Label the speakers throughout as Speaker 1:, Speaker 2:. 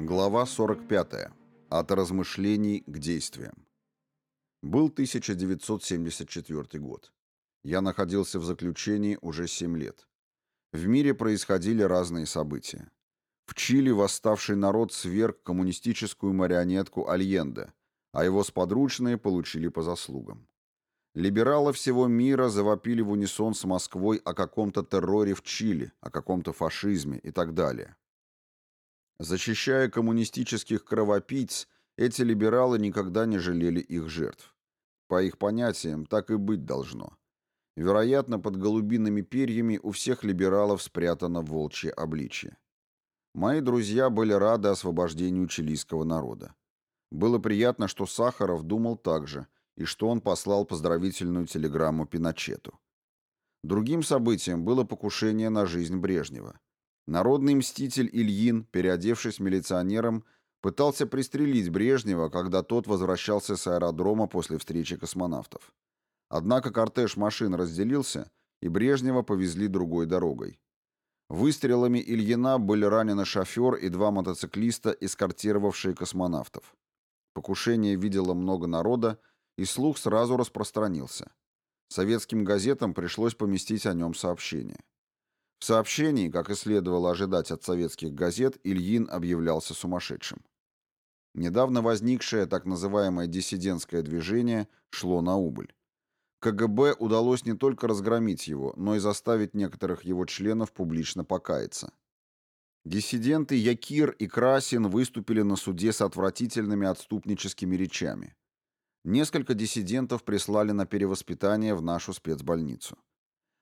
Speaker 1: Глава 45. От размышлений к действиям. Был 1974 год. Я находился в заключении уже 7 лет. В мире происходили разные события. В Чили восставший народ сверг коммунистическую марионетку Альенде, а его сподручные получили по заслугам. Либералы всего мира завопили в унисон с Москвой о каком-то терроре в Чили, о каком-то фашизме и так далее. Защищая коммунистических кровопийц, эти либералы никогда не жалели их жертв. По их понятиям, так и быть должно. Вероятно, под голубиными перьями у всех либералов спрятано волчье обличье. Мои друзья были рады освобождению чилийского народа. Было приятно, что Сахаров думал так же, и что он послал поздравительную телеграмму Пиночету. Другим событием было покушение на жизнь Брежнева. Народный мститель Ильин, переодевшись милиционером, пытался пристрелить Брежнева, когда тот возвращался с аэродрома после встречи космонавтов. Однако кортеж машин разделился, и Брежнева повезли другой дорогой. Выстрелами Ильина были ранены шофер и два мотоциклиста, эскортировавшие космонавтов. Покушение видело много народа, и слух сразу распространился. Советским газетам пришлось поместить о нем сообщение. В сообщении, как и следовало ожидать от советских газет, Ильин объявлялся сумасшедшим. Недавно возникшее так называемое диссидентское движение шло на убыль. КГБ удалось не только разгромить его, но и заставить некоторых его членов публично покаяться. Диссиденты Якир и Красин выступили на суде с отвратительными отступническими речами. Несколько диссидентов прислали на перевоспитание в нашу спецбольницу.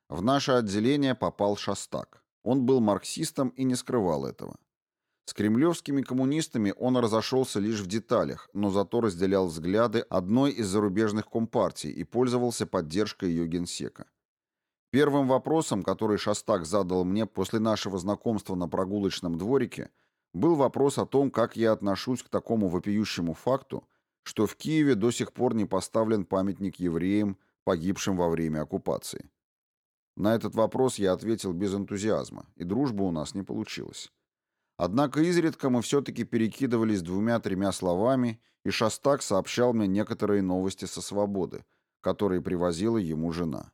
Speaker 1: В наше отделение попал Шостак. Он был марксистом и не скрывал этого. С кремлевскими коммунистами он разошелся лишь в деталях, но зато разделял взгляды одной из зарубежных компартий и пользовался поддержкой ее генсека. Первым вопросом, который Шостак задал мне после нашего знакомства на прогулочном дворике, был вопрос о том, как я отношусь к такому вопиющему факту, что в Киеве до сих пор не поставлен памятник евреям, погибшим во время оккупации. На этот вопрос я ответил без энтузиазма, и дружба у нас не получилась. Однако изредка мы все-таки перекидывались двумя-тремя словами, и Шостак сообщал мне некоторые новости со свободы, которые привозила ему жена.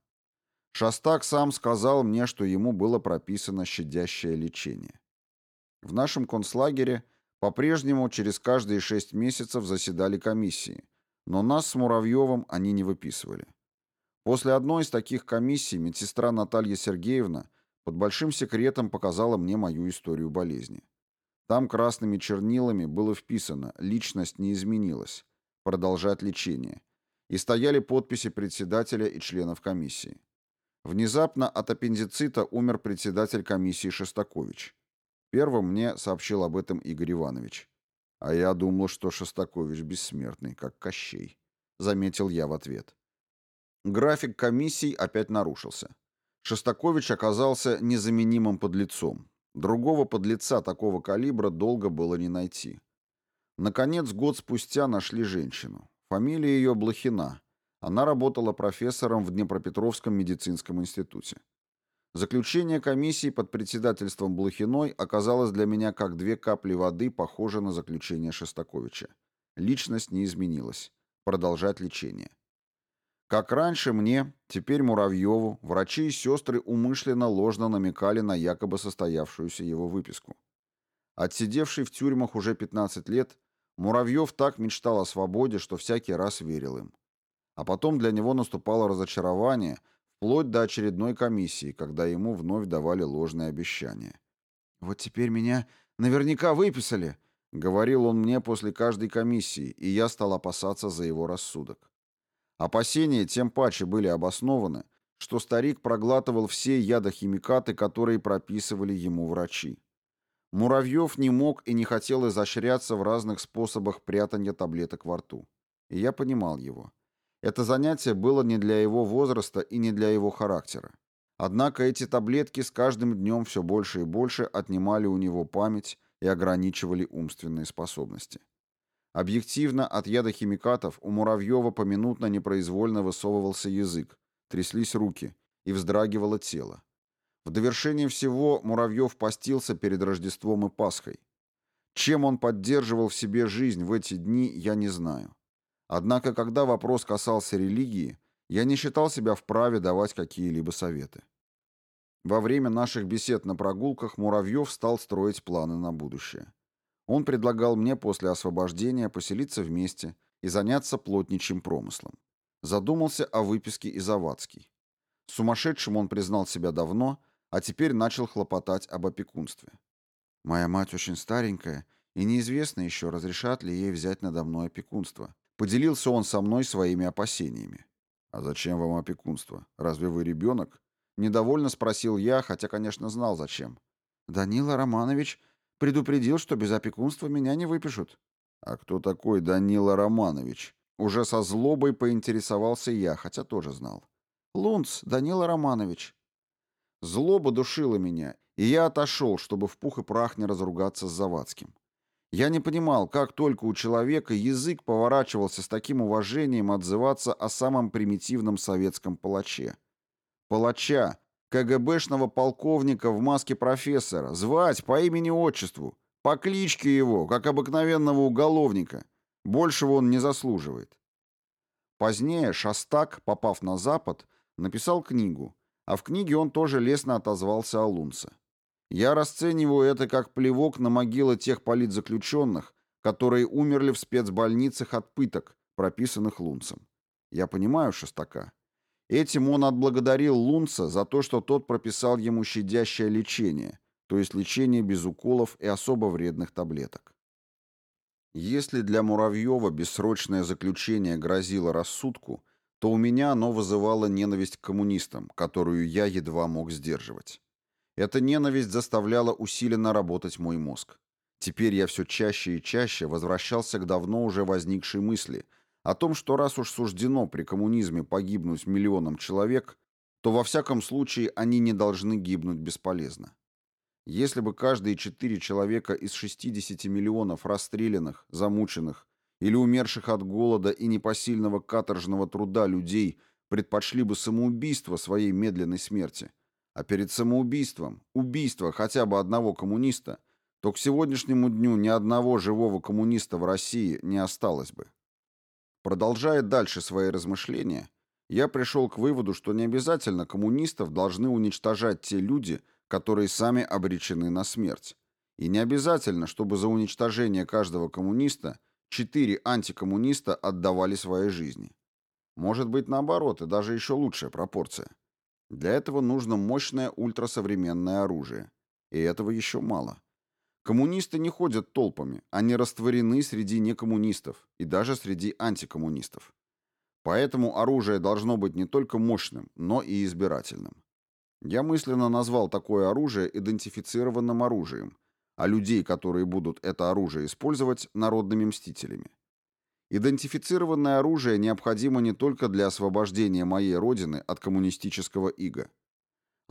Speaker 1: Шостак сам сказал мне, что ему было прописано щадящее лечение. В нашем концлагере по-прежнему через каждые шесть месяцев заседали комиссии, но нас с Муравьевым они не выписывали. После одной из таких комиссий медсестра Наталья Сергеевна под большим секретом показала мне мою историю болезни. Там красными чернилами было вписано «Личность не изменилась. Продолжать лечение». И стояли подписи председателя и членов комиссии. Внезапно от аппендицита умер председатель комиссии Шостакович. Первым мне сообщил об этом Игорь Иванович. А я думал, что Шостакович бессмертный, как Кощей. Заметил я в ответ. График комиссий опять нарушился. Шостакович оказался незаменимым подлецом. Другого подлеца такого калибра долго было не найти. Наконец, год спустя нашли женщину. Фамилия ее Блохина. Она работала профессором в Днепропетровском медицинском институте. Заключение комиссии под председательством Блохиной оказалось для меня как две капли воды, похоже на заключение Шостаковича. Личность не изменилась. Продолжать лечение. Как раньше мне, теперь Муравьеву, врачи и сестры умышленно ложно намекали на якобы состоявшуюся его выписку. Отсидевший в тюрьмах уже 15 лет, Муравьев так мечтал о свободе, что всякий раз верил им. А потом для него наступало разочарование, вплоть до очередной комиссии, когда ему вновь давали ложные обещания. «Вот теперь меня наверняка выписали», — говорил он мне после каждой комиссии, и я стал опасаться за его рассудок. Опасения тем паче были обоснованы, что старик проглатывал все ядохимикаты, которые прописывали ему врачи. Муравьев не мог и не хотел изощряться в разных способах прятания таблеток во рту. И я понимал его. Это занятие было не для его возраста и не для его характера. Однако эти таблетки с каждым днем все больше и больше отнимали у него память и ограничивали умственные способности. Объективно, от яда химикатов у Муравьева поминутно непроизвольно высовывался язык, тряслись руки и вздрагивало тело. В довершение всего Муравьев постился перед Рождеством и Пасхой. Чем он поддерживал в себе жизнь в эти дни, я не знаю. Однако, когда вопрос касался религии, я не считал себя вправе давать какие-либо советы. Во время наших бесед на прогулках Муравьев стал строить планы на будущее. Он предлагал мне после освобождения поселиться вместе и заняться плотничьим промыслом. Задумался о выписке из Аватский. Сумасшедшим он признал себя давно, а теперь начал хлопотать об опекунстве. Моя мать очень старенькая, и неизвестно еще, разрешат ли ей взять надо мной опекунство. Поделился он со мной своими опасениями. «А зачем вам опекунство? Разве вы ребенок?» Недовольно спросил я, хотя, конечно, знал зачем. «Данила Романович предупредил, что без опекунства меня не выпишут». «А кто такой Данила Романович?» Уже со злобой поинтересовался я, хотя тоже знал. «Лунц, Данила Романович». Злоба душила меня, и я отошел, чтобы в пух и прах не разругаться с Завадским. Я не понимал, как только у человека язык поворачивался с таким уважением отзываться о самом примитивном советском палаче. Палача, КГБшного полковника в маске профессора, звать по имени-отчеству, по кличке его, как обыкновенного уголовника. Большего он не заслуживает. Позднее Шостак, попав на Запад, написал книгу, а в книге он тоже лестно отозвался о Лунце. Я расцениваю это как плевок на могилы тех политзаключенных, которые умерли в спецбольницах от пыток, прописанных Лунцем. Я понимаю Шостака. Этим он отблагодарил Лунца за то, что тот прописал ему щадящее лечение, то есть лечение без уколов и особо вредных таблеток. Если для Муравьева бессрочное заключение грозило рассудку, то у меня оно вызывало ненависть к коммунистам, которую я едва мог сдерживать. Эта ненависть заставляла усиленно работать мой мозг. Теперь я все чаще и чаще возвращался к давно уже возникшей мысли о том, что раз уж суждено при коммунизме погибнуть миллионам человек, то во всяком случае они не должны гибнуть бесполезно. Если бы каждые четыре человека из 60 миллионов расстрелянных, замученных или умерших от голода и непосильного каторжного труда людей предпочли бы самоубийство своей медленной смерти – а перед самоубийством, убийство хотя бы одного коммуниста, то к сегодняшнему дню ни одного живого коммуниста в России не осталось бы. Продолжая дальше свои размышления, я пришел к выводу, что не обязательно коммунистов должны уничтожать те люди, которые сами обречены на смерть. И не обязательно, чтобы за уничтожение каждого коммуниста четыре антикоммуниста отдавали свои жизни. Может быть, наоборот, и даже еще лучшая пропорция. Для этого нужно мощное ультрасовременное оружие. И этого еще мало. Коммунисты не ходят толпами, они растворены среди некоммунистов и даже среди антикоммунистов. Поэтому оружие должно быть не только мощным, но и избирательным. Я мысленно назвал такое оружие идентифицированным оружием, а людей, которые будут это оружие использовать, народными мстителями. Идентифицированное оружие необходимо не только для освобождения моей родины от коммунистического ига.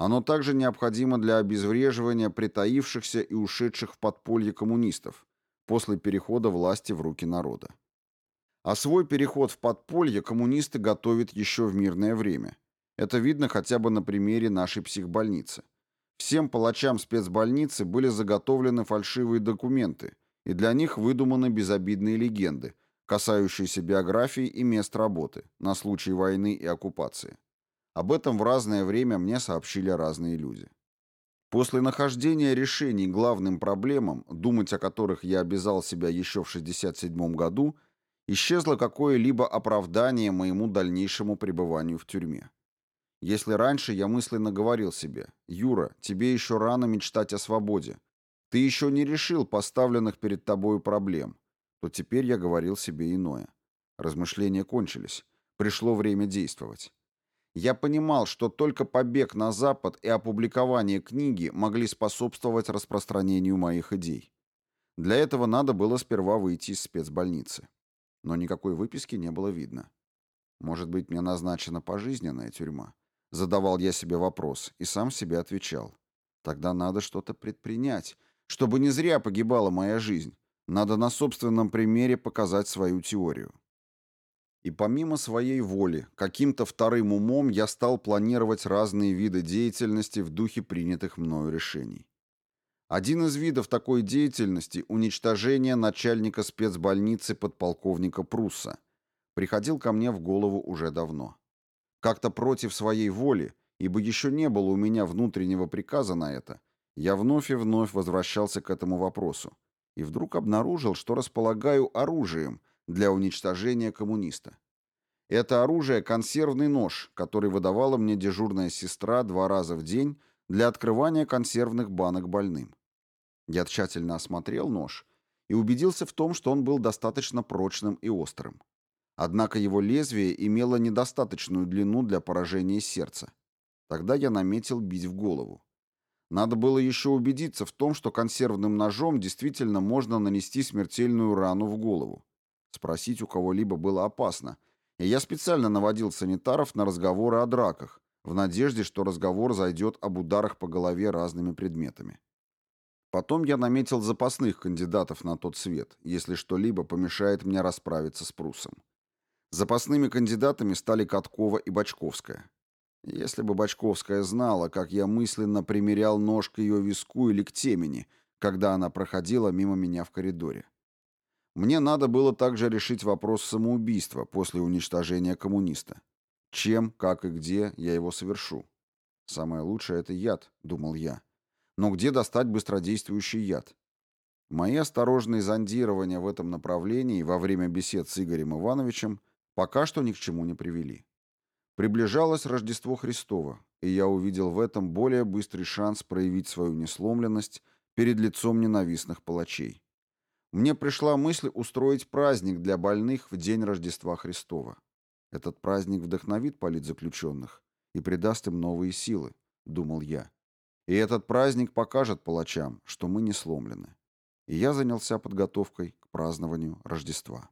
Speaker 1: Оно также необходимо для обезвреживания притаившихся и ушедших в подполье коммунистов после перехода власти в руки народа. А свой переход в подполье коммунисты готовят еще в мирное время. Это видно хотя бы на примере нашей психбольницы. Всем палачам спецбольницы были заготовлены фальшивые документы, и для них выдуманы безобидные легенды, касающиеся биографии и мест работы на случай войны и оккупации. Об этом в разное время мне сообщили разные люди. После нахождения решений главным проблемам, думать о которых я обязал себя еще в 1967 году, исчезло какое-либо оправдание моему дальнейшему пребыванию в тюрьме. Если раньше я мысленно говорил себе, «Юра, тебе еще рано мечтать о свободе. Ты еще не решил поставленных перед тобою проблем то теперь я говорил себе иное. Размышления кончились. Пришло время действовать. Я понимал, что только побег на Запад и опубликование книги могли способствовать распространению моих идей. Для этого надо было сперва выйти из спецбольницы. Но никакой выписки не было видно. Может быть, мне назначена пожизненная тюрьма? Задавал я себе вопрос и сам себе отвечал. Тогда надо что-то предпринять, чтобы не зря погибала моя жизнь, надо на собственном примере показать свою теорию. И помимо своей воли, каким-то вторым умом я стал планировать разные виды деятельности в духе принятых мною решений. Один из видов такой деятельности – уничтожение начальника спецбольницы подполковника Прусса. Приходил ко мне в голову уже давно. Как-то против своей воли, ибо еще не было у меня внутреннего приказа на это, я вновь и вновь возвращался к этому вопросу и вдруг обнаружил, что располагаю оружием для уничтожения коммуниста. Это оружие – консервный нож, который выдавала мне дежурная сестра два раза в день для открывания консервных банок больным. Я тщательно осмотрел нож и убедился в том, что он был достаточно прочным и острым. Однако его лезвие имело недостаточную длину для поражения сердца. Тогда я наметил бить в голову. Надо было еще убедиться в том, что консервным ножом действительно можно нанести смертельную рану в голову. Спросить у кого-либо было опасно, и я специально наводил санитаров на разговоры о драках, в надежде, что разговор зайдет об ударах по голове разными предметами. Потом я наметил запасных кандидатов на тот свет, если что-либо помешает мне расправиться с Прусом. Запасными кандидатами стали Каткова и Бочковская. Если бы Бочковская знала, как я мысленно примерял нож к ее виску или к темени, когда она проходила мимо меня в коридоре. Мне надо было также решить вопрос самоубийства после уничтожения коммуниста. Чем, как и где я его совершу. Самое лучшее — это яд, думал я. Но где достать быстродействующий яд? Мои осторожные зондирования в этом направлении во время бесед с Игорем Ивановичем пока что ни к чему не привели. Приближалось Рождество Христово, и я увидел в этом более быстрый шанс проявить свою несломленность перед лицом ненавистных палачей. Мне пришла мысль устроить праздник для больных в день Рождества Христова. Этот праздник вдохновит политзаключенных и придаст им новые силы, думал я. И этот праздник покажет палачам, что мы не сломлены. И я занялся подготовкой к празднованию Рождества.